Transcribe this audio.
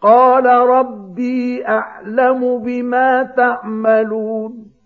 قَالَ رَبِّي أَعْلَمُ بِمَا تَعْمَلُونَ.